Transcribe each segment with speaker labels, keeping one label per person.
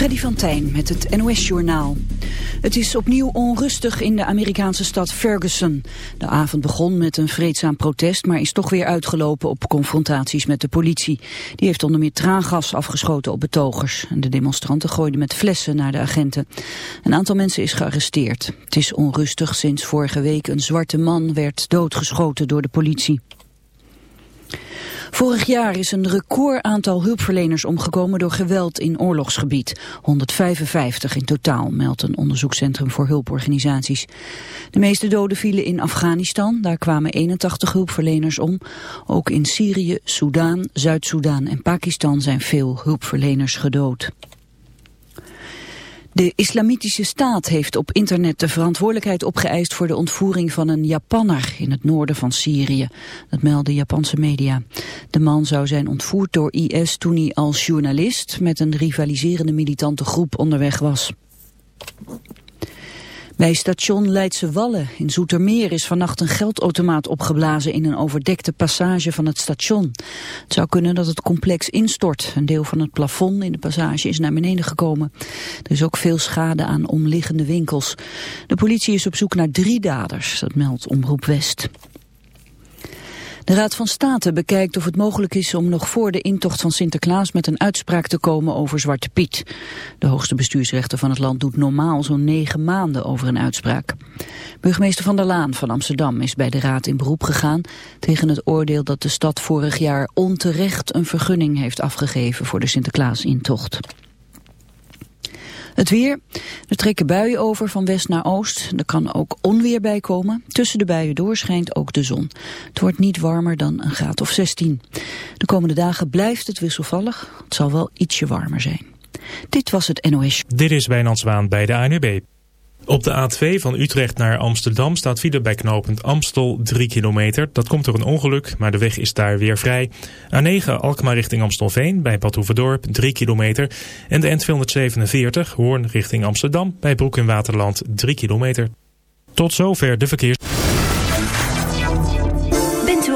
Speaker 1: Freddy van Tijn met het NOS-journaal. Het is opnieuw onrustig in de Amerikaanse stad Ferguson. De avond begon met een vreedzaam protest, maar is toch weer uitgelopen op confrontaties met de politie. Die heeft onder meer traangas afgeschoten op betogers. De demonstranten gooiden met flessen naar de agenten. Een aantal mensen is gearresteerd. Het is onrustig sinds vorige week een zwarte man werd doodgeschoten door de politie. Vorig jaar is een record aantal hulpverleners omgekomen door geweld in oorlogsgebied. 155 in totaal, meldt een onderzoekscentrum voor hulporganisaties. De meeste doden vielen in Afghanistan, daar kwamen 81 hulpverleners om. Ook in Syrië, Soudaan, Zuid-Soedan en Pakistan zijn veel hulpverleners gedood. De Islamitische Staat heeft op internet de verantwoordelijkheid opgeëist voor de ontvoering van een Japanner in het noorden van Syrië. Dat melden Japanse media. De man zou zijn ontvoerd door IS toen hij als journalist met een rivaliserende militante groep onderweg was. Bij station Leidse Wallen in Zoetermeer is vannacht een geldautomaat opgeblazen in een overdekte passage van het station. Het zou kunnen dat het complex instort. Een deel van het plafond in de passage is naar beneden gekomen. Er is ook veel schade aan omliggende winkels. De politie is op zoek naar drie daders, dat meldt Omroep West. De Raad van State bekijkt of het mogelijk is om nog voor de intocht van Sinterklaas met een uitspraak te komen over Zwarte Piet. De hoogste bestuursrechter van het land doet normaal zo'n negen maanden over een uitspraak. Burgemeester Van der Laan van Amsterdam is bij de Raad in beroep gegaan tegen het oordeel dat de stad vorig jaar onterecht een vergunning heeft afgegeven voor de Sinterklaas-intocht. Het weer. Er trekken buien over van west naar oost. Er kan ook onweer bij komen. Tussen de buien doorschijnt ook de zon. Het wordt niet warmer dan een graad of 16. De komende dagen blijft het wisselvallig. Het zal wel ietsje warmer zijn. Dit was het NOS.
Speaker 2: Dit is Wijnand Zwaan bij de ANUB. Op de A2 van Utrecht naar Amsterdam staat file bij knooppunt Amstel 3 kilometer. Dat komt door een ongeluk, maar de weg is daar weer vrij. A9 Alkmaar richting Amstelveen bij Badhoevedorp 3 kilometer. En de N247 Hoorn richting Amsterdam bij Broek in Waterland 3 kilometer. Tot zover de verkeers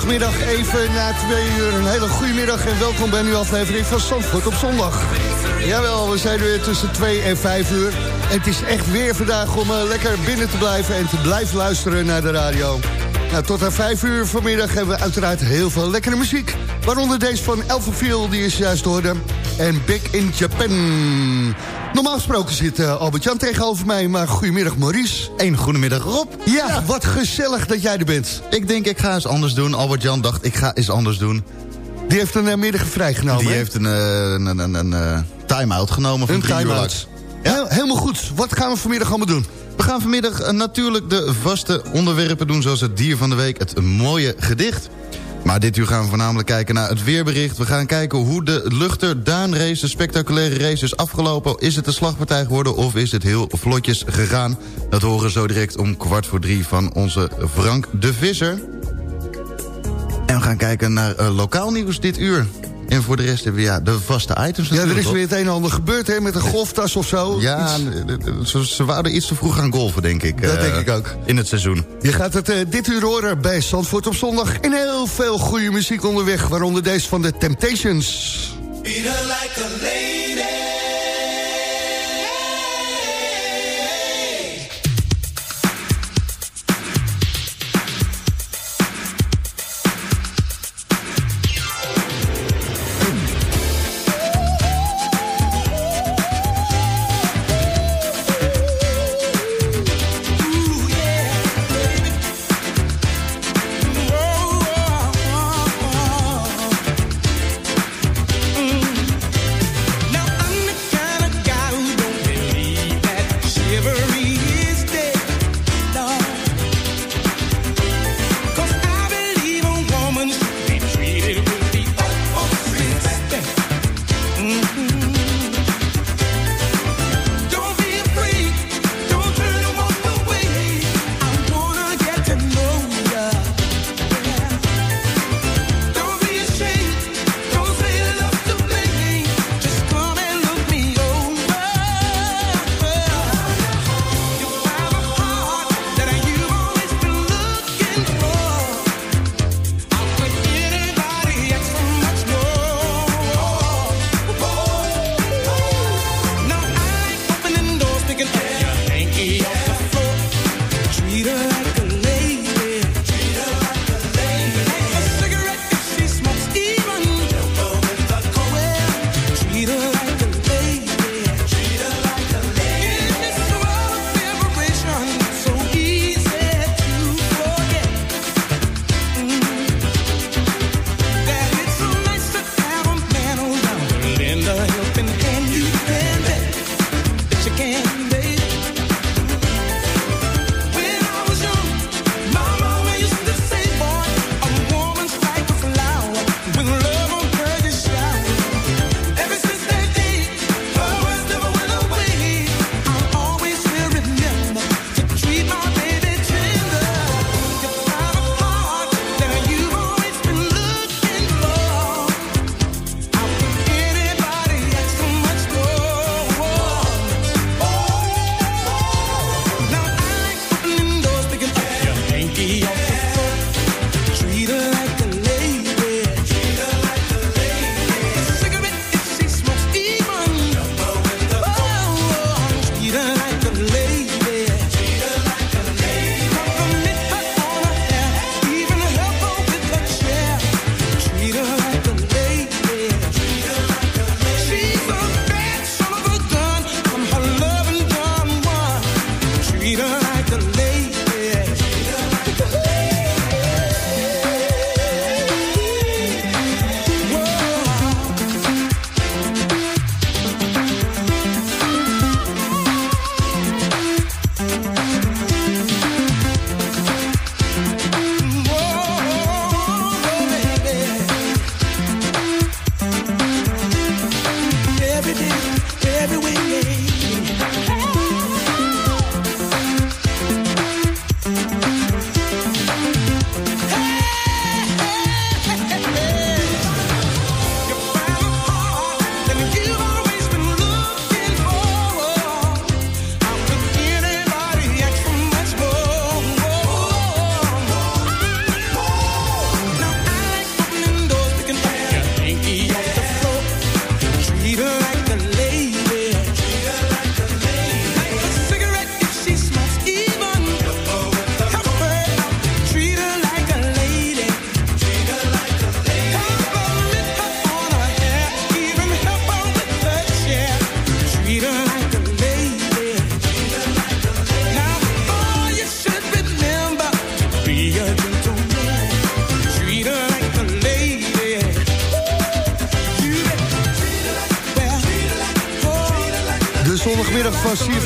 Speaker 3: Zondagmiddag even na twee uur. Een hele goede middag en welkom bij nieuwe aflevering van Zandvoort op zondag. Jawel, we zijn weer tussen 2 en 5 uur. En het is echt weer vandaag om uh, lekker binnen te blijven en te blijven luisteren naar de radio. Nou, tot aan 5 uur vanmiddag hebben we uiteraard heel veel lekkere muziek. Waaronder deze van Elfenviel, die is juist hoorde. En Big in Japan. Normaal gesproken zit uh, Albert-Jan tegenover mij, maar goedemiddag Maurice.
Speaker 4: Een goedemiddag Rob.
Speaker 3: Ja, ja, wat gezellig dat jij er bent.
Speaker 4: Ik denk ik ga eens anders doen. Albert-Jan dacht ik ga eens anders doen.
Speaker 3: Die heeft een uh, middag vrijgenomen.
Speaker 4: Die heeft een, uh, een, een, een, time-out genomen van
Speaker 3: een
Speaker 4: drie
Speaker 3: time
Speaker 4: uur lang.
Speaker 3: Ja? Helemaal goed. Wat gaan we vanmiddag allemaal doen?
Speaker 4: We gaan vanmiddag natuurlijk de vaste onderwerpen doen... zoals het dier van de week, het mooie gedicht... Maar dit uur gaan we voornamelijk kijken naar het weerbericht. We gaan kijken hoe de Luchter Daanrace, de spectaculaire race, is afgelopen. Is het een slagpartij geworden of is het heel vlotjes gegaan? Dat horen we zo direct om kwart voor drie van onze Frank de Visser. En we gaan kijken naar uh, lokaal nieuws dit uur. En voor de rest hebben we ja, de vaste items
Speaker 3: Ja, er is weer het een en ander gebeurd, hè, met een golftas of zo.
Speaker 4: Ja, ze, ze waren iets te vroeg gaan golven, denk ik.
Speaker 3: Dat
Speaker 4: uh,
Speaker 3: denk ik ook.
Speaker 4: In het seizoen.
Speaker 3: Je gaat het uh, dit uur horen bij Zandvoort op zondag. En heel veel goede muziek onderweg, waaronder deze van de Temptations.
Speaker 5: Like a lady.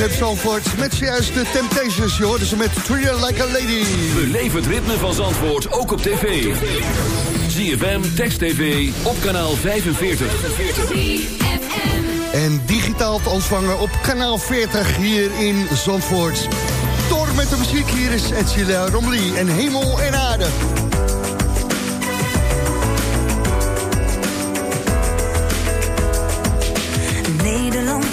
Speaker 3: CFM Zandvoort. Met zojuist de Temptations, je hoorde ze met Treat Like a Lady.
Speaker 6: Beleef het ritme van Zandvoort ook op tv. CFM, Text TV, op kanaal 45.
Speaker 3: En digitaal te ontvangen op kanaal 40 hier in Zandvoort. Door met de muziek, hier is Edcilia Romley en Hemel en Aarde.
Speaker 7: Nederland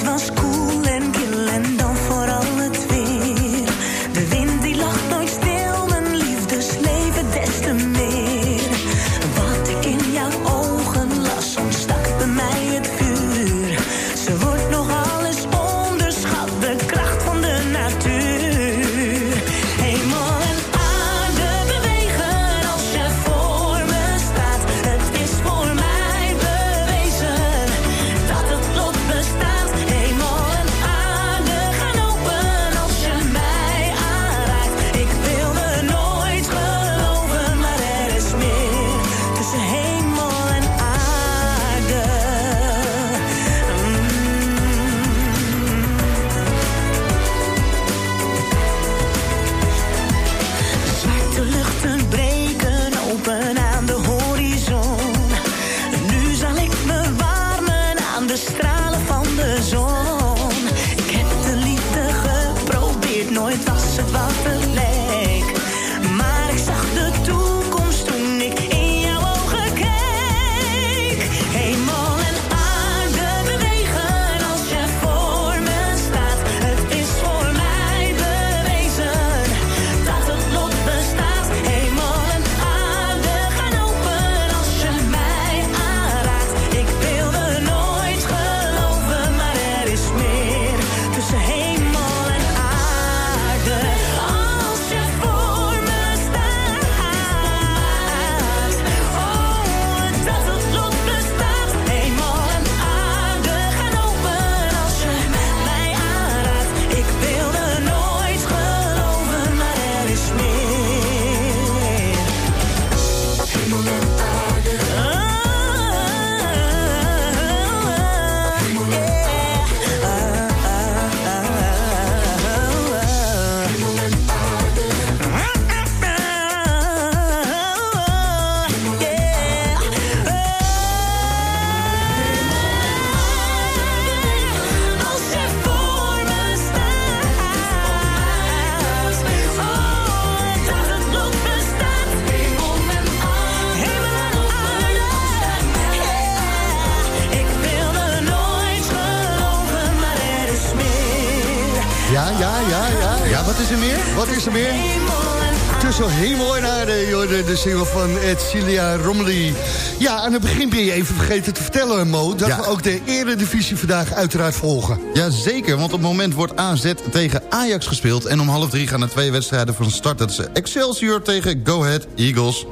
Speaker 7: van
Speaker 3: Edcilia Romley. Ja, aan het begin ben je even vergeten te vertellen, Mo... dat
Speaker 4: Ja.
Speaker 3: we ook de eredivisie vandaag uiteraard volgen.
Speaker 4: Ja, zeker, want op het moment wordt AZ tegen Ajax gespeeld... en om half drie gaan er twee wedstrijden van start. Dat is Excelsior tegen Go Ahead Eagles...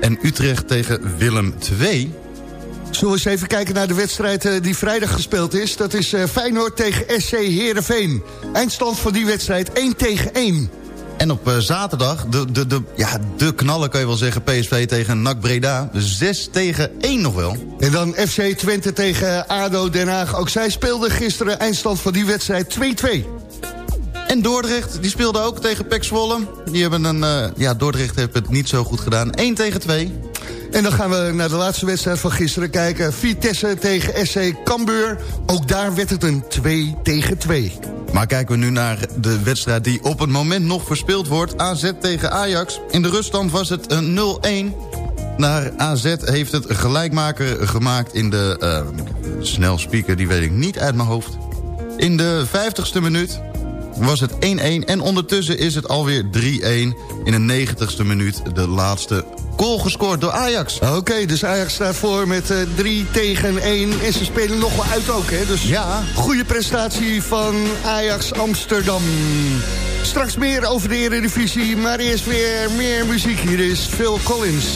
Speaker 4: en Utrecht tegen Willem II.
Speaker 3: Zullen we eens even kijken naar de wedstrijd eh, die vrijdag gespeeld is? Dat is eh, Feyenoord tegen SC Heerenveen. Eindstand van die wedstrijd 1 tegen 1.
Speaker 4: En op eh, zaterdag, de, de, de, ja, de knallen kan je wel zeggen... PSV tegen NAC Breda, 6 tegen 1 nog wel.
Speaker 3: En dan FC Twente tegen ADO Den Haag. Ook zij speelden gisteren eindstand van die wedstrijd 2-2.
Speaker 4: En Dordrecht, die speelde ook tegen PEC Zwolle. Die hebben een, eh, ja, Dordrecht heeft het niet zo goed gedaan. 1 tegen 2.
Speaker 3: En dan gaan we naar de laatste wedstrijd van gisteren kijken. Vitesse tegen SC Cambuur. Ook daar werd het een 2 tegen 2.
Speaker 4: Maar kijken we nu naar de wedstrijd die op het moment nog verspeeld wordt. AZ tegen Ajax. In de ruststand was het een 0-1. Naar AZ heeft het gelijkmaker gemaakt in de... eh snel die weet ik niet uit mijn hoofd. In de 50ste minuut was het 1-1. En ondertussen is het alweer 3-1. In de 90ste minuut de laatste goal gescoord door Ajax.
Speaker 3: Oké, dus Ajax staat voor met eh 3 tegen 1. En ze spelen nog wel uit ook, hè? Dus
Speaker 4: Ja.
Speaker 3: goede prestatie van Ajax Amsterdam. Straks meer over de Eredivisie, maar eerst weer meer muziek. Hier is Phil Collins.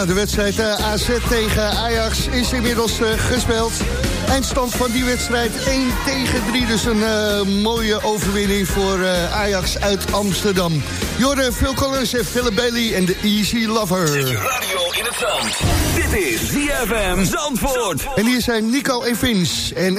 Speaker 8: Nou, de wedstrijd uh, AZ tegen Ajax is inmiddels uh, gespeeld. Eindstand van die wedstrijd 1 tegen 3. Dus een uh, mooie overwinning voor Ajax uit Amsterdam. Jorden, Phil Collins en Philip Bailey en de Easy Lover.
Speaker 9: Zet je radio in het zand. Dit is ZFM Zandvoort.
Speaker 8: En hier zijn Nico en Vince en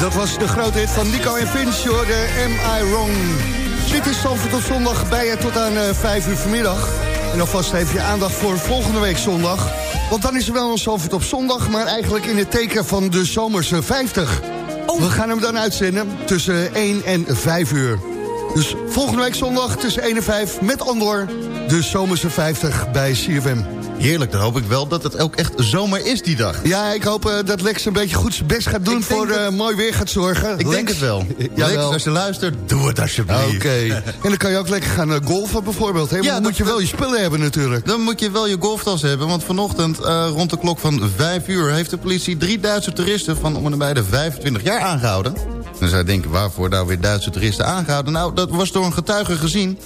Speaker 8: Dat was de grote hit van Nico en Vince, hoor, de Am I Wrong. Dit is zondag, bij je tot aan uh, eh, 5 uur vanmiddag. En alvast even je aandacht voor volgende week zondag. Want dan is er wel een Zandvoort op zondag, maar eigenlijk in het teken van de zomerse 50. We gaan hem dan uitzenden tussen 1 en 5 uur. Dus volgende week zondag tussen 1 en 5 met Andor, de zomerse 50 bij CFM.
Speaker 4: Heerlijk, dan hoop ik wel dat het ook echt zomer is die dag.
Speaker 8: Ja, ik hoop uh, dat Lex een beetje goed zijn best gaat doen... voor uh, mooi weer gaat zorgen.
Speaker 4: Ik denk het wel. Ja, Lex, als je luistert, doe het alsjeblieft.
Speaker 8: Oké. en dan kan je ook lekker gaan uh, golfen bijvoorbeeld. Hè? Ja, dan moet je wel je spullen hebben natuurlijk.
Speaker 4: Dan moet je wel je golftas hebben. Want vanochtend rond de klok van 5 uur... heeft de politie drie Duitse toeristen van om en bij de 25 jaar aangehouden. Dan zou je denken, waarvoor nou weer Duitse toeristen aangehouden? Nou, dat was door een getuige gezien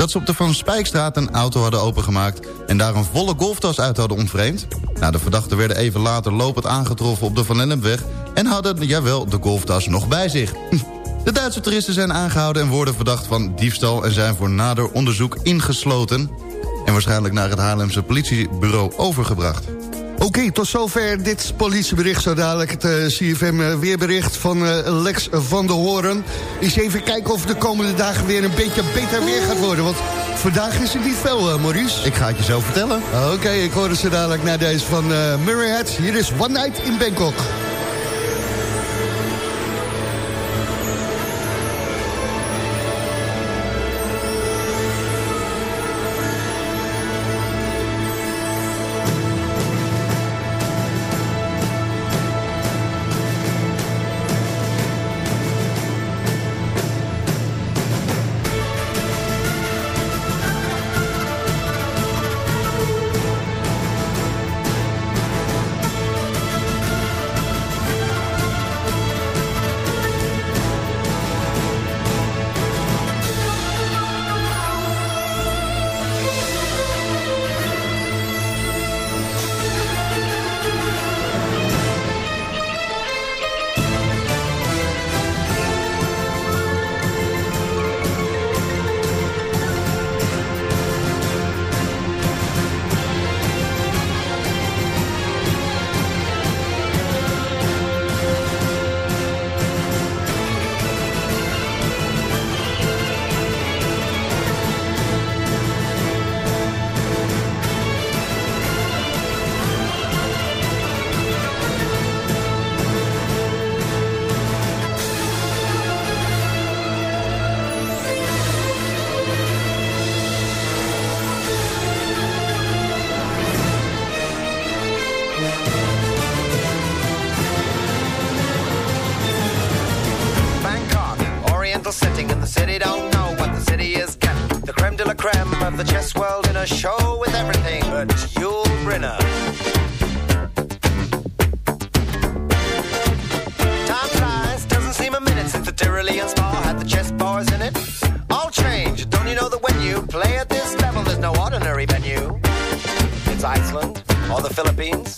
Speaker 4: dat ze op de Van Spijkstraat een auto hadden opengemaakt... en daar een volle golftas uit hadden ontvreemd. Nou, de verdachten werden even later lopend aangetroffen op de Van Lennepweg... en hadden, jawel, de golftas nog bij zich. De Duitse toeristen zijn aangehouden en worden verdacht van diefstal... en zijn voor nader onderzoek ingesloten... en waarschijnlijk naar het Haarlemse politiebureau overgebracht.
Speaker 10: Oké, tot zover dit politiebericht. Zo dadelijk het uh, CFM uh, weerbericht van uh, Lex van der Hoorn. Eens even kijken of de komende dagen weer een beetje beter weer gaat worden. Want vandaag is het niet veel, Maurice.
Speaker 4: Ik ga het je zo vertellen.
Speaker 10: Oké, ik hoor zo dadelijk naar deze van Murray Head. Hier is One Night in Bangkok. Philippines.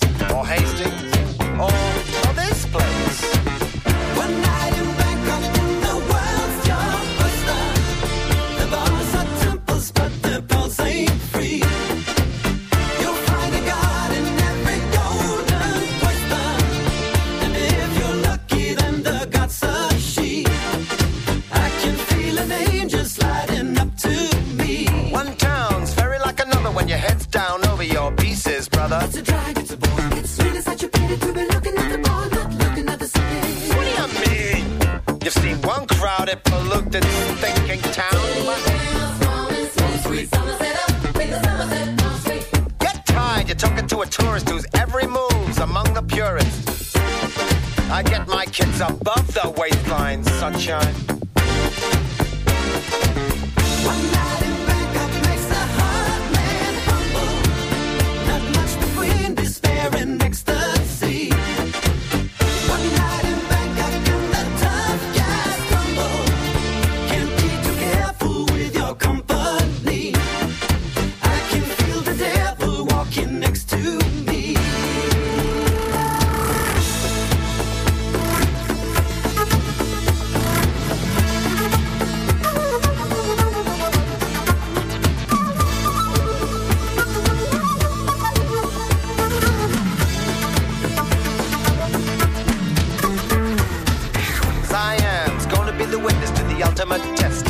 Speaker 10: sunshine.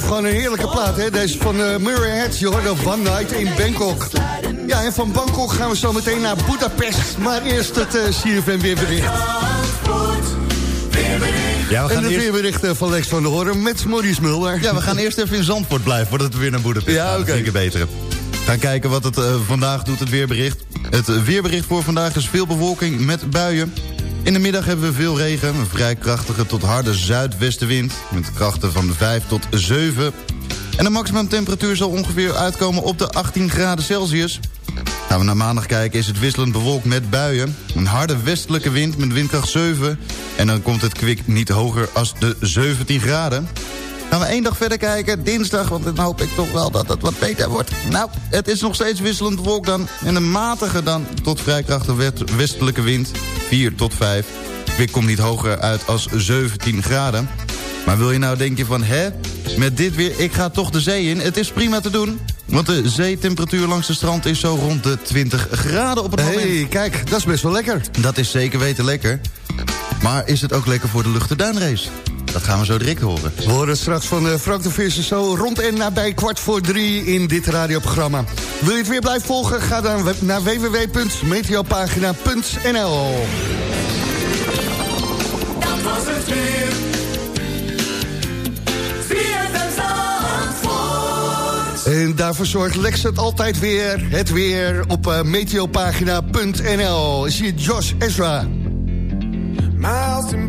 Speaker 10: blijft gewoon een heerlijke plaat, hè? Deze van uh, Murray Heads, je hoorde One Night in Bangkok.
Speaker 3: Ja, en van Bangkok gaan we zo meteen naar Budapest. Maar eerst het uh, CFM weerbericht. Ja, we gaan en de eerst... weerberichten van Lex van der Hoorn met Maurice Mulder.
Speaker 4: Ja, we gaan eerst even in Zandvoort blijven voordat we weer naar Budapest
Speaker 3: ja,
Speaker 4: gaan.
Speaker 3: oké. Okay.
Speaker 4: beter. Gaan kijken wat het uh, vandaag doet, het weerbericht. Het weerbericht voor vandaag is veel bewolking met buien. In de middag hebben we veel regen, een vrij krachtige tot harde zuidwestenwind... met krachten van 5 tot 7. En de maximumtemperatuur zal ongeveer uitkomen op de 18 graden Celsius. Gaan we naar maandag kijken is het wisselend bewolkt met buien. Een harde westelijke wind met windkracht 7. En dan komt het kwik niet hoger als de 17 graden. Gaan we één dag verder kijken, dinsdag, want dan hoop ik toch wel dat het wat beter wordt. Nou, het is nog steeds wisselend bewolkt dan. En een matige dan tot vrij krachtige westelijke wind, 4 tot 5. Kwik komt niet hoger uit als 17 graden. Maar wil je nou denken van, hè, met dit weer, ik ga toch de zee in. Het is prima te doen, want de zeetemperatuur langs de strand is zo rond de 20 graden op het moment.
Speaker 3: hey, kijk, dat is best wel lekker.
Speaker 4: Dat is zeker weten lekker. Maar is het ook lekker voor de luchterduinrace? Dat gaan we zo direct horen.
Speaker 3: We horen straks van uh, Frank de Visser zo rond en nabij kwart voor drie in dit radioprogramma. Wil je het weer blijven volgen? Ga dan naar www.meteopagina.nl
Speaker 5: Dat was het weer.
Speaker 3: En daarvoor zorgt Lex het altijd weer. Het weer op uh, meteopagina.nl. Zie je Josh Ezra.
Speaker 11: House in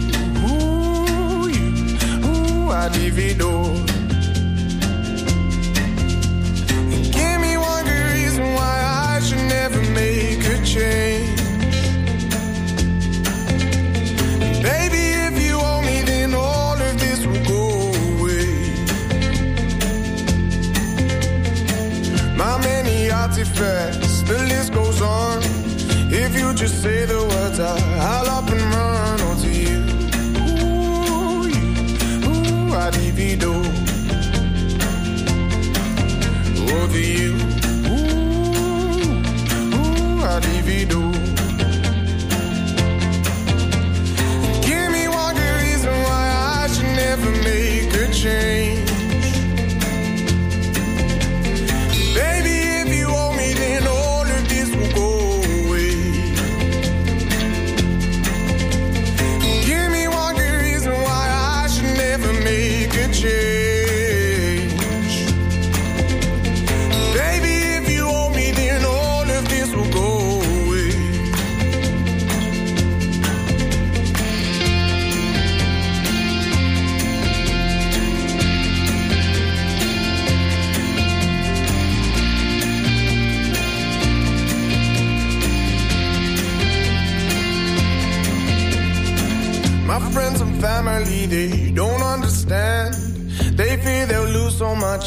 Speaker 11: And give me one good reason why I should never make a change. Baby, if you owe me, then all of this will go away. My many artifacts, the list goes on. If you just say the words, I, I'll up and run divido. Over you, ooh, ooh, I'd divido. Give me one good reason why I should never make a change.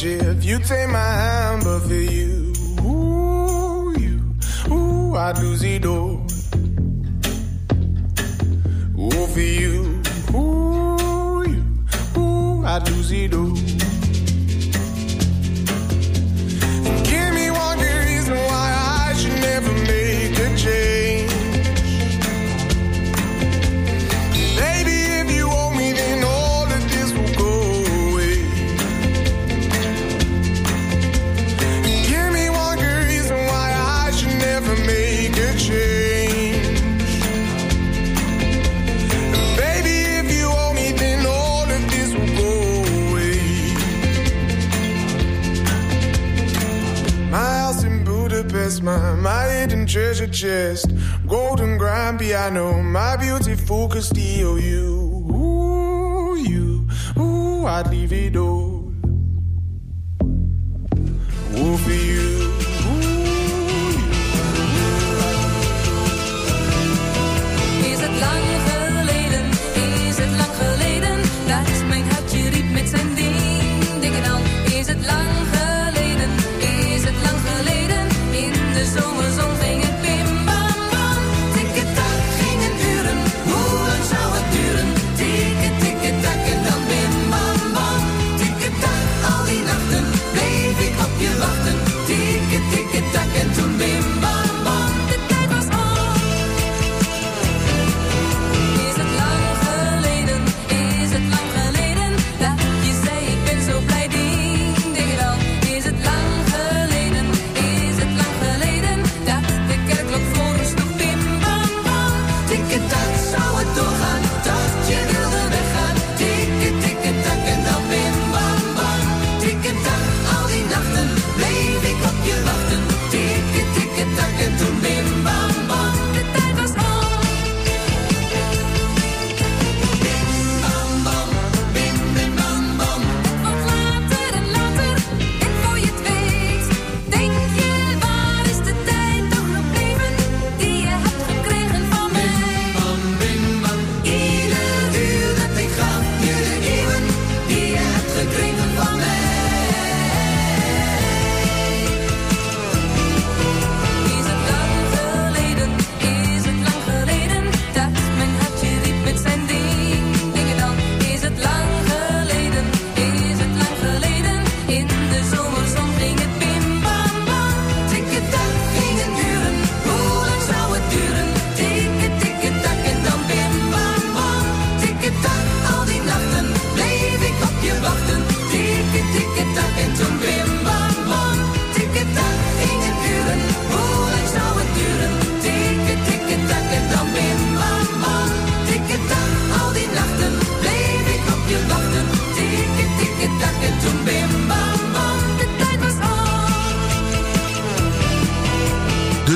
Speaker 11: If you take my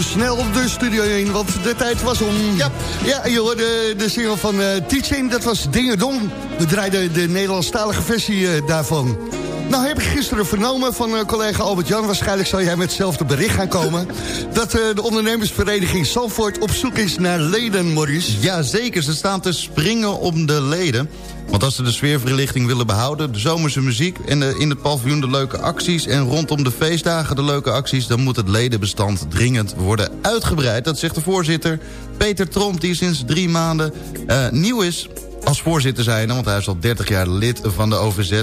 Speaker 3: snel de studio in, want de tijd was om. Ja, ja je hoorde de single van uh, Teaching, dat was Dingerdong. We draaiden de Nederlandstalige versie uh, daarvan. Nou heb ik gisteren vernomen van uh, collega Albert-Jan... waarschijnlijk zal jij met hetzelfde bericht gaan komen... dat uh, de ondernemersvereniging Zandvoort op zoek is naar leden, Maurice.
Speaker 4: Ja, zeker. Ze staan te springen om de leden. Want als ze de sfeerverlichting willen behouden... de zomerse muziek en de, in het paviljoen de leuke acties... en rondom de feestdagen de leuke acties... dan moet het ledenbestand dringend worden uitgebreid. Dat zegt de voorzitter Peter Tromp... die sinds drie maanden nieuw is als voorzitter zijn... want hij is al 30 jaar lid van de OVZ...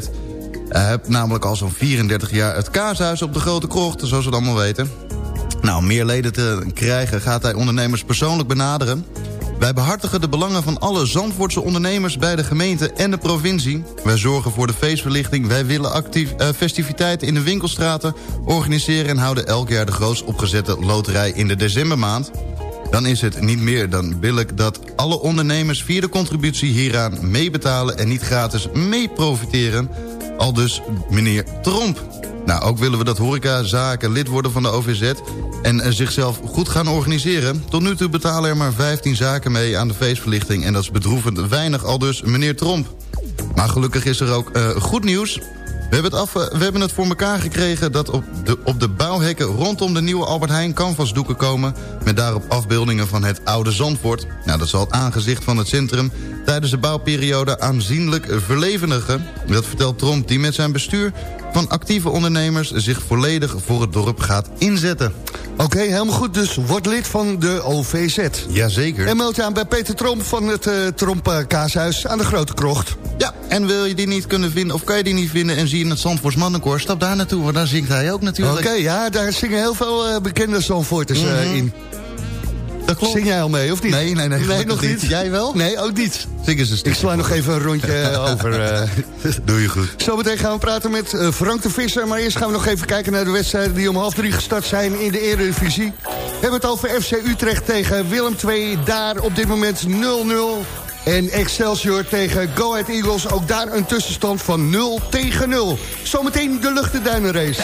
Speaker 4: Hebt namelijk al zo'n 34 jaar het kaashuis op de Grote Krocht, zoals we het allemaal weten. Nou, meer leden te krijgen gaat hij ondernemers persoonlijk benaderen. Wij behartigen de belangen van alle Zandvoortse ondernemers bij de gemeente en de provincie. Wij zorgen voor de feestverlichting. Wij willen actief, uh, festiviteiten in de winkelstraten organiseren... en houden elk jaar de grootst opgezette loterij in de decembermaand. Dan is het niet meer dan billig dat alle ondernemers via de contributie hieraan meebetalen... en niet gratis mee profiteren... Al dus meneer Tromp. Nou, ook willen we dat horecazaken lid worden van de OVZ... en uh, zichzelf goed gaan organiseren. Tot nu toe betalen er maar 15 zaken mee aan de feestverlichting... en dat is bedroevend weinig, al dus meneer Tromp. Maar gelukkig is er ook uh, goed nieuws. We hebben, het af, we hebben het voor elkaar gekregen dat op de, op de bouwhekken rondom de nieuwe Albert Heijn canvasdoeken komen... met daarop afbeeldingen van het oude Zandvoort. Nou, dat zal het aangezicht van het centrum tijdens de bouwperiode aanzienlijk verlevendigen. Dat vertelt Tromp die met zijn bestuur van actieve ondernemers zich volledig voor het dorp gaat inzetten.
Speaker 3: Oké, okay, helemaal goed. Dus word lid van de OVZ.
Speaker 4: Jazeker.
Speaker 3: En meld je aan bij Peter Tromp van het uh, Tromp uh, Kaashuis aan de Grote Krocht.
Speaker 4: Ja, en wil je die niet kunnen vinden, of kan je die niet vinden... en zie je het Zandvoorts Mannenkoor, stap daar naartoe, want daar zingt hij ook natuurlijk.
Speaker 3: Oké, okay, ja, daar zingen heel veel uh, bekende Zandvoorters mm -hmm. in.
Speaker 4: Dat klopt.
Speaker 3: Zing jij al mee, of niet?
Speaker 4: Nee, nee, nee.
Speaker 3: nee nog niet.
Speaker 4: Jij wel?
Speaker 3: Nee, ook niet.
Speaker 4: Zing eens een
Speaker 3: Ik sla nog even een rondje over. Uh.
Speaker 4: Doe je goed.
Speaker 3: Zometeen gaan we praten met uh, Frank de Visser. Maar eerst gaan we nog even kijken naar de wedstrijden die om half drie gestart zijn in de Eredivisie. We hebben het over FC Utrecht tegen Willem II. Daar op dit moment 0-0. En Excelsior tegen Go Ahead Eagles. Ook daar een tussenstand van 0 tegen 0. Zometeen de luchtenduinenrace.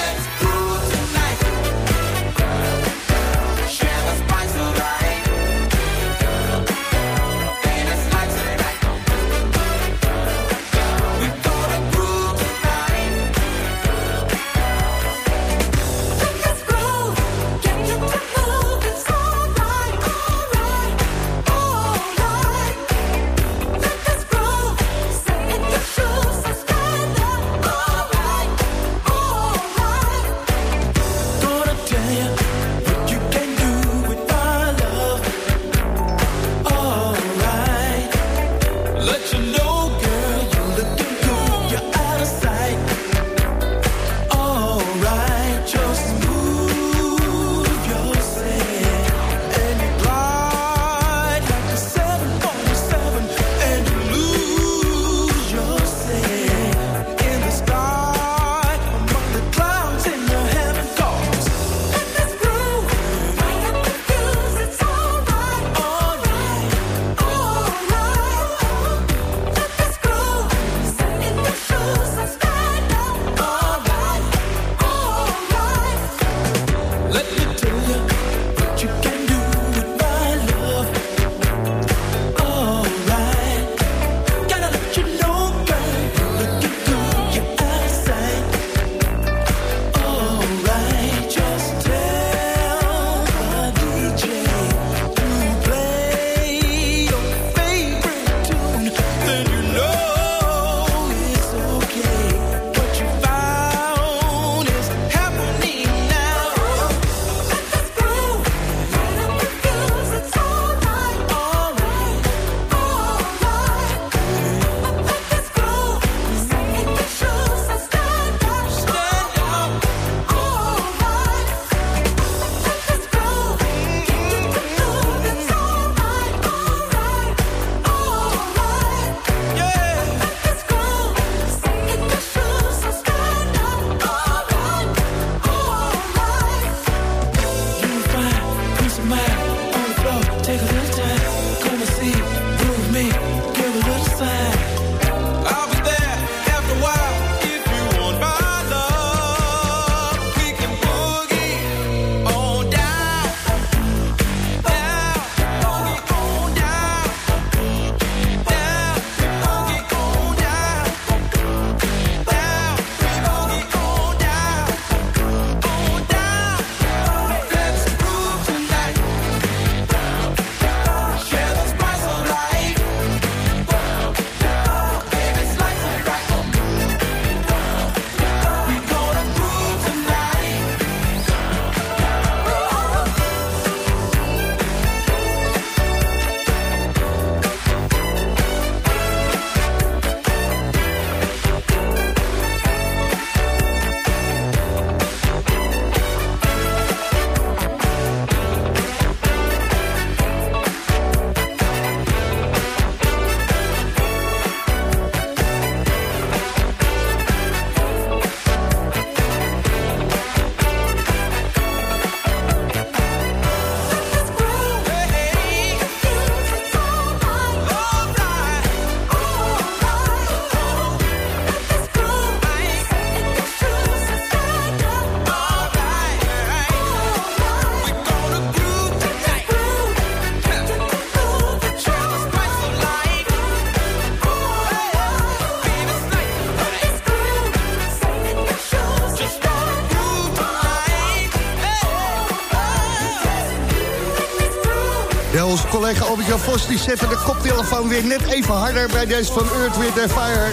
Speaker 3: Albert-Jan Vos die zette de koptelefoon weer net even harder bij deze van Earth, Wind Fire.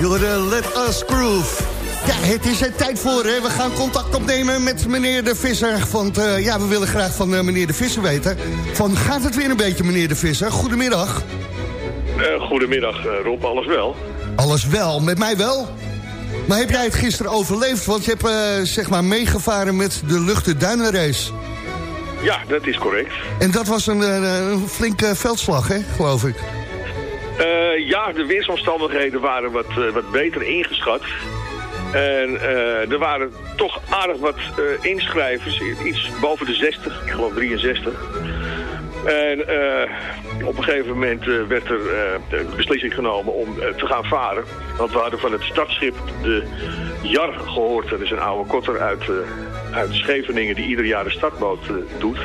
Speaker 3: Jullie Let Us Groove. Ja, het is er tijd voor. Hè. We gaan contact opnemen met meneer De Visser. Want uh, ja, we willen graag van uh, meneer De Visser weten. Van, gaat het weer een beetje, meneer De Visser? Goedemiddag.
Speaker 12: Uh, goedemiddag, Rob. Alles wel?
Speaker 3: Alles wel. Met mij wel? Maar heb jij het gisteren overleefd? Want je hebt zeg maar meegevaren met de Luchtenduinenrace.
Speaker 12: Ja, dat is correct.
Speaker 3: En dat was een, een flinke veldslag, hè, geloof ik?
Speaker 12: Uh, ja, de weersomstandigheden waren wat, uh, wat beter ingeschat. En uh, er waren toch aardig wat inschrijvers, iets boven de 60, ik geloof 63. En op een gegeven moment werd er de beslissing genomen om te gaan varen. Want we hadden van het startschip de JAR gehoord. Dat is een oude kotter uit uit Scheveningen die ieder jaar de startboot uh, doet.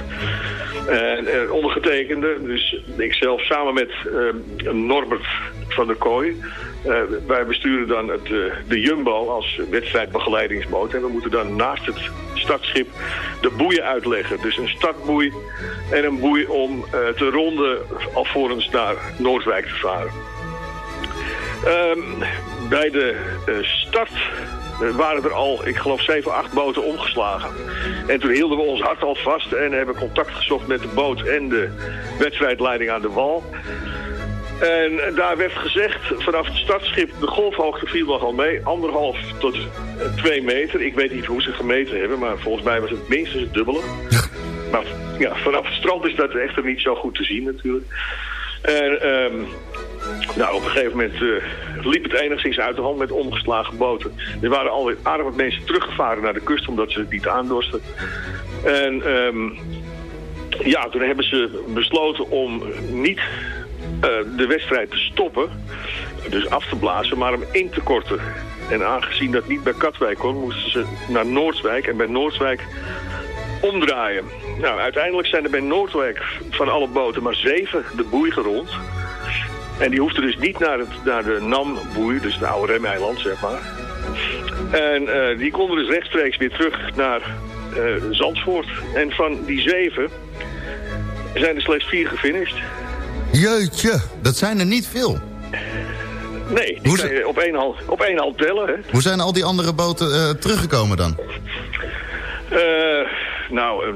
Speaker 12: En uh, ondergetekende, dus ik zelf samen met uh, Norbert van der Kooi. wij besturen dan het, de Jumbo als wedstrijdbegeleidingsboot. En we moeten dan naast het startschip de boeien uitleggen. Dus een startboei en een boei om te ronden alvorens naar Noordwijk te varen. Um, bij de start waren er al, ik geloof, 7, 8 boten omgeslagen. En toen hielden we ons hart al vast en hebben contact gezocht met de boot en de wedstrijdleiding aan de wal. En daar werd gezegd, vanaf het startschip, de golfhoogte viel nogal mee. Anderhalf tot twee meter. Ik weet niet hoe ze gemeten hebben, maar volgens mij was het minstens het dubbele. Maar ja, vanaf het strand is dat echter niet zo goed te zien natuurlijk. En um, nou, op een gegeven moment uh, liep het enigszins uit de hand met omgeslagen boten. Er waren alweer aardig wat mensen teruggevaren naar de kust omdat ze het niet aandorsten. En um, ja, toen hebben ze besloten om niet uh, de wedstrijd te stoppen, dus af te blazen, maar hem in te korten. En aangezien dat niet bij Katwijk kon, moesten ze naar Noordswijk en bij Noordswijk omdraaien. Nou, uiteindelijk zijn er bij Noordwijk van alle boten maar zeven de boei gerond. En die hoefde dus niet naar, het, naar de NAM-boei, dus de oude remeiland, zeg maar. En uh, die konden dus rechtstreeks weer terug naar uh, Zandvoort. En van die zeven zijn er slechts vier gefinished.
Speaker 4: Jeetje, dat zijn er niet veel.
Speaker 12: Nee, die kan je op één hand, op één hand tellen. Hè.
Speaker 4: Hoe zijn al die andere boten uh, teruggekomen dan?
Speaker 12: Nou,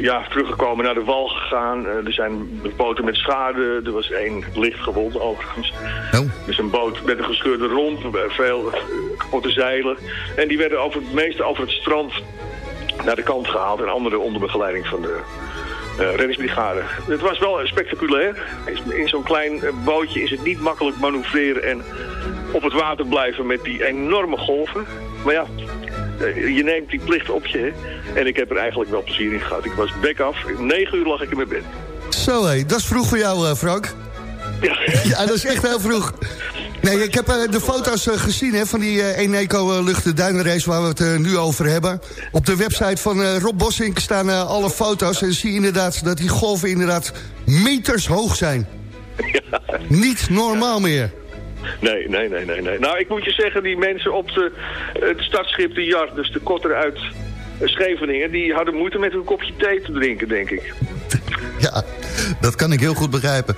Speaker 12: ja, teruggekomen naar de wal gegaan. Uh, er zijn boten met schade. Er was één licht gewond overigens.
Speaker 4: Oh.
Speaker 12: Dus een boot met een gescheurde romp, veel kapotte zeilen. En die werden over het meeste over het strand naar de kant gehaald. En andere onder begeleiding van de uh, reddingsbrigade. Het was wel spectaculair. In zo'n klein bootje is het niet makkelijk manoeuvreren en op het water blijven met die enorme golven. Maar ja, je neemt die plicht op je. Hè? En ik heb er eigenlijk wel plezier in gehad. Ik was bek af. Negen uur lag ik in mijn bed.
Speaker 3: Zo hé, dat is vroeg voor jou, uh, Frank.
Speaker 12: Ja.
Speaker 3: ja, dat is echt heel vroeg. Nee, ik heb uh, de foto's uh, gezien hè, van die uh, Eneco Luchten Duinenrace waar we het nu over hebben. Op de website van Rob Bossink staan alle foto's en zie je inderdaad dat die golven inderdaad meters hoog zijn.
Speaker 12: Ja.
Speaker 3: Niet normaal meer.
Speaker 12: Nee, nee, nee, nee, nee. Nou, ik moet je zeggen, die mensen op de, het startschip de Jar, dus de kotter uit Scheveningen, die hadden moeite met een kopje thee te drinken, denk ik.
Speaker 4: Ja, dat kan ik heel goed begrijpen.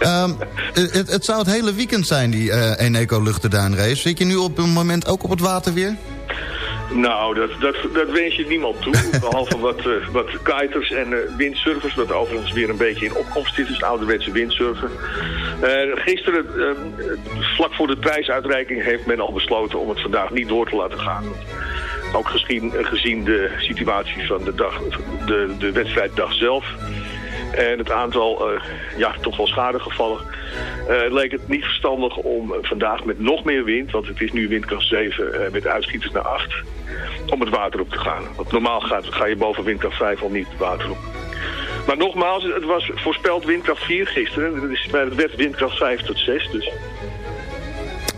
Speaker 4: Um, het, het, zou het hele weekend zijn, die uh, Eneco Luchtenduinrace. Zit je nu op een moment ook op het water weer?
Speaker 12: Nou, dat, dat, dat wens je niemand toe. Behalve wat, uh, wat kiters en uh, windsurfers, wat overigens weer een beetje in opkomst is. Dus ouderwetse windsurfen. Uh, gisteren, vlak voor de prijsuitreiking, heeft men al besloten om het vandaag niet door te laten gaan. Ook gezien, gezien de situatie van de, dag, de, de wedstrijddag zelf. En het aantal, uh, ja, toch wel schadegevallen. Uh, leek het niet verstandig om vandaag met nog meer wind, want het is nu windkracht 7 uh, met uitschieters naar 8, om het water op te gaan. Want normaal gaat, ga je boven windkracht 5 al niet het water op. Maar nogmaals, het was voorspeld windkracht 4 gisteren. Dus het werd windkracht 5 tot 6. Dus.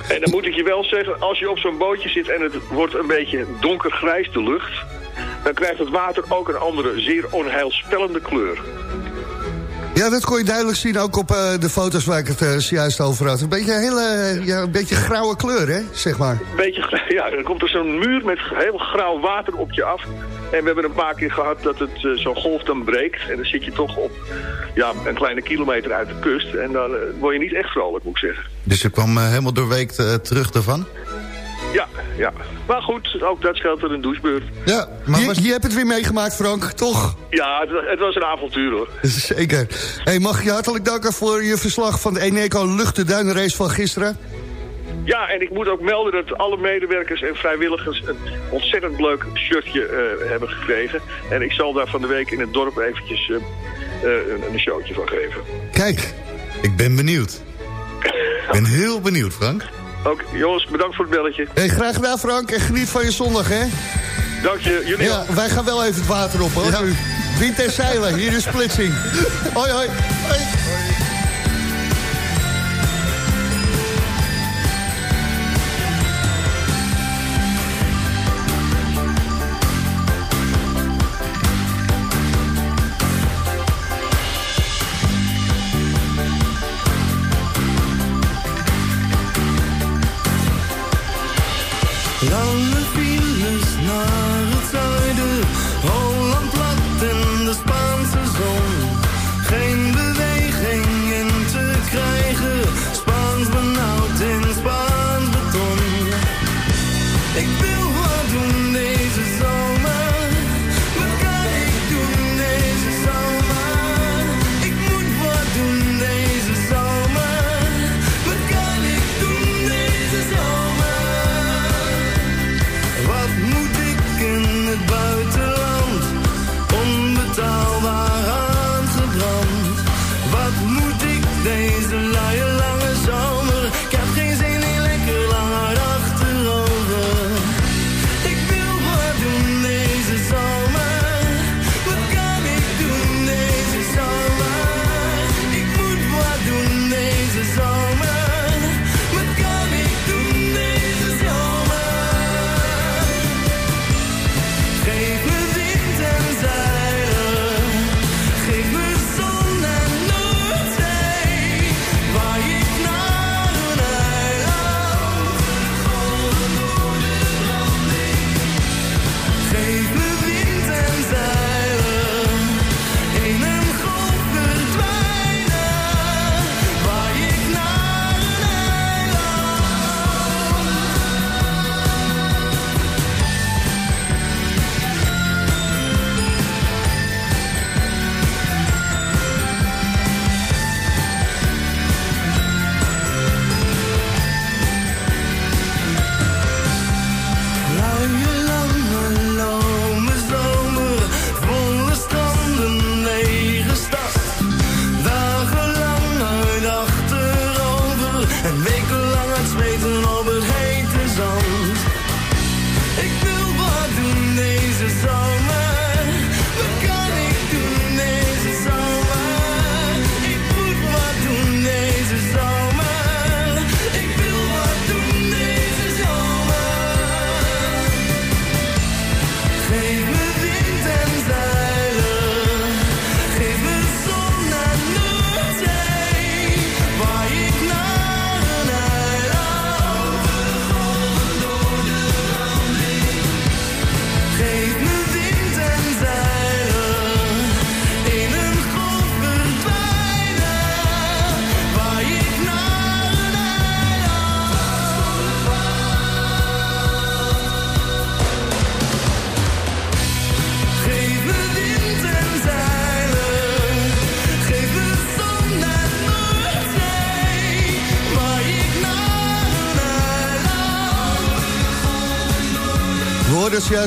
Speaker 12: En dan moet ik je wel zeggen, als je op zo'n bootje zit en het wordt een beetje donkergrijs de lucht... dan krijgt het water ook een andere, zeer onheilspellende kleur.
Speaker 3: Ja, dat kon je duidelijk zien ook op uh, de foto's waar ik het uh, zojuist over had. Een beetje een hele, ja, een beetje grauwe kleur, hè, zeg maar.
Speaker 12: Beetje, ja, dan komt er zo'n muur met heel grauw water op je af. En we hebben een paar keer gehad dat het eh, zo'n golf dan breekt. En dan zit je toch op ja, een kleine kilometer uit de kust. En dan eh, word je niet echt vrolijk, moet ik zeggen.
Speaker 4: Dus je kwam eh, helemaal doorweekt eh, terug ervan?
Speaker 12: Ja, ja. Maar goed, ook dat scheelt er een douchebeurt.
Speaker 4: Ja,
Speaker 13: maar je, je hebt het weer meegemaakt, Frank, toch?
Speaker 12: Ja, het, wa- het was een avontuur hoor.
Speaker 13: Zeker. Hey, mag ik je hartelijk danken voor je verslag van de Eneco Luchtenduinrace van gisteren.
Speaker 12: Ja, en ik moet ook melden dat alle medewerkers en vrijwilligers een ontzettend leuk shirtje eh, hebben gekregen. En ik zal daar van de week in het dorp eventjes eh, eh, een, een showtje van geven.
Speaker 4: Kijk, ik ben benieuwd. Ik ben heel benieuwd, Frank.
Speaker 12: Ook, jongens, bedankt voor het belletje.
Speaker 13: Hey, graag gedaan, Frank. En geniet van je zondag, hè?
Speaker 12: Dank je, jullie
Speaker 13: Ja, wij gaan wel even het water op, hoor. Wind en zeilen, hier is splitsing. hoi, hoi. hoi.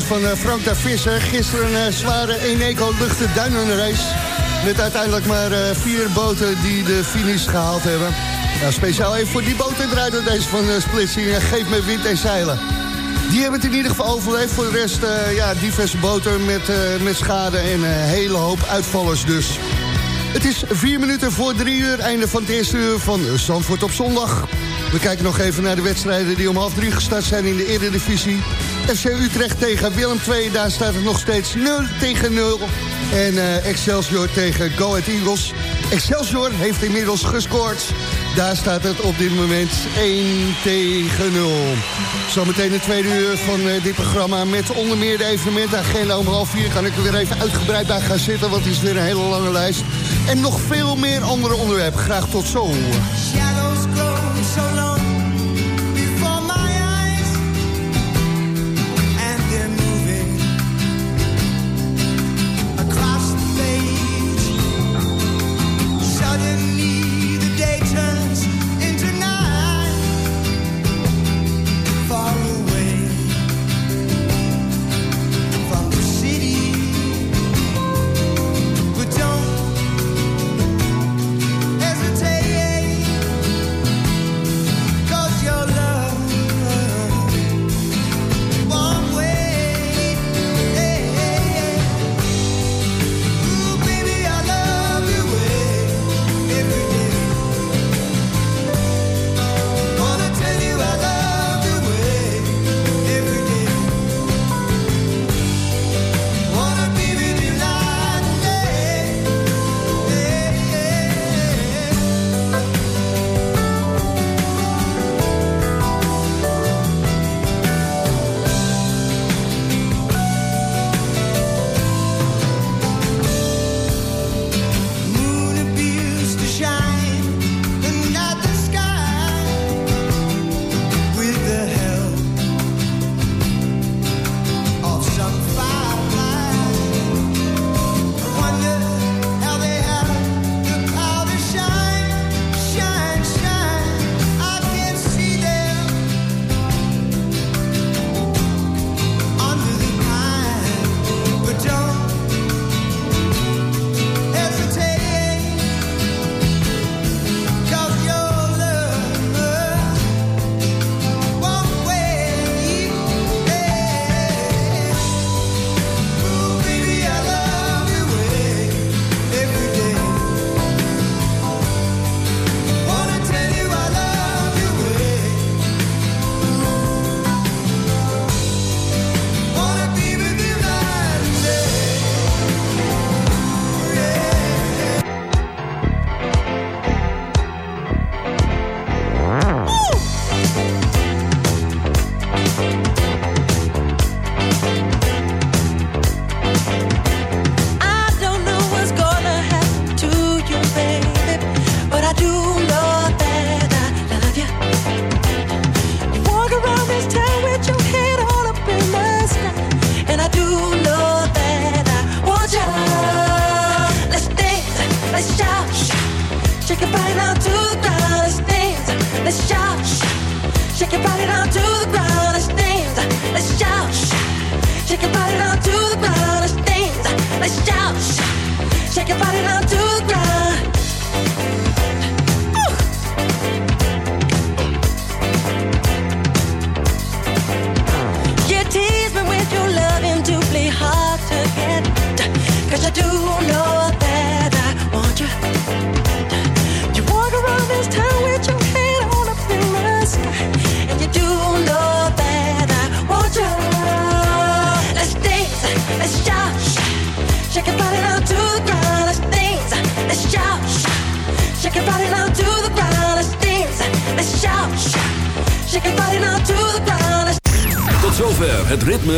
Speaker 13: Van eh, Frank de Visser. Gisteren een eh, zware Eneco luchten duinenrace. Met uiteindelijk maar eh, vier boten die de finish gehaald hebben. Nou, speciaal even voor die boten draaide deze van Splitsing. Geef me wind en zeilen. Die hebben het in ieder geval overleefd. Voor de rest, ja, diverse boten met, met schade en een hele hoop uitvallers dus. Het is vier minuten voor drie uur. Einde van het eerste uur van Zandvoort op zondag. We kijken nog even naar de wedstrijden die om half drie gestart zijn in de Eredivisie. FC Utrecht tegen Willem II, daar staat het nog steeds 0 tegen 0. En eh, Excelsior tegen Go Ahead Eagles. Excelsior heeft inmiddels gescoord.
Speaker 3: Daar staat het op dit moment 1 tegen 0. Zometeen de tweede uur van eh, dit programma met onder meer de evenementagenda. Om half 4. kan ik er weer even uitgebreid bij gaan zitten, want het is weer een hele lange lijst. En nog veel meer andere onderwerpen. Graag tot zo.
Speaker 6: Ja.